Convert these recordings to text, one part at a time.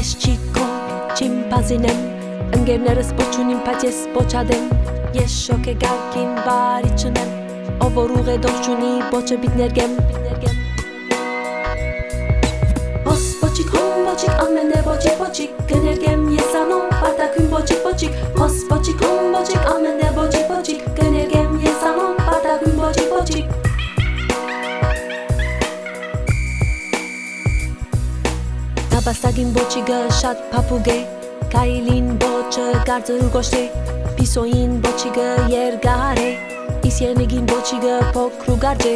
ես չիկո, չիմ բազինեմ, ընգերներս պոչունին պատ ես պոչադեմ, ես շոք է գարկին բարի չնեմ, ով որ ուղ է դողջունի պոչը բիտներգեմ, բիտներգեմ։ Ոս պոչիկ, հոմ պոչիկ, ամեն է պոչի պոչիկ, կներգեմ, Նապաստագին բոչի գը շատ պապուգ է, կայլին բոչը կարծր ուգոշտ է, պիսոյին բոչի գը երգար է, իս ենեգին բոչի գը պոքր ու գարջ է,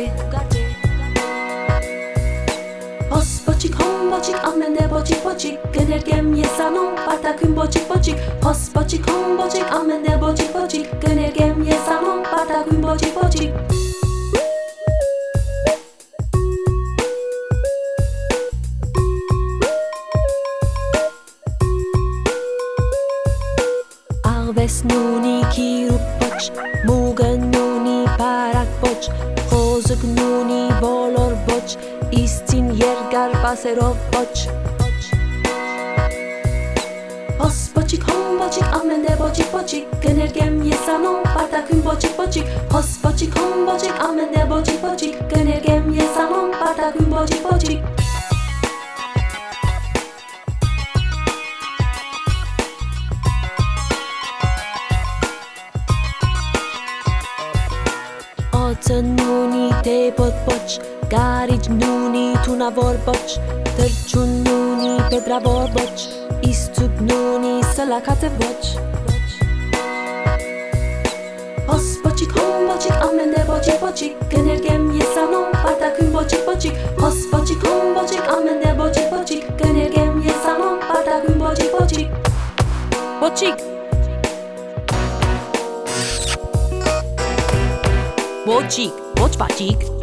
Ոս պոչիկ, հոմ պոչիկ, ամեն է պոչիկ, պոչիկ, կներգեմ ես անում, պարտակում պոչիկ, պոչիկ, ոս պոչիկ, հոմ պոչիկ, ամեն է պոչիկ, պոչիկ, կներգեմ Fesnuni kiruppoch, mugannuni parakpoch, qoziqnuni bolorboch, istin yergar baserovboch. Os bochik, hom bochik, amende bochik bochik, kenergem yesanom, patakim bochik bochik. Os bochik, hom bochik, amende bochik bochik, kenergem yesanom, patakim bochik bochik. Kalțăn nuni te pot poci Garici nuni tu na vorboci Tărciun nuni pedra vorboci Isțuc nuni să la cate voci Pos pocik, hom pocik, amene pocik pocik Gënergem jesanom, parta kym pocik pocik Pos pocik, hom pocik, parta! Bo cheek. Watch butt cheek.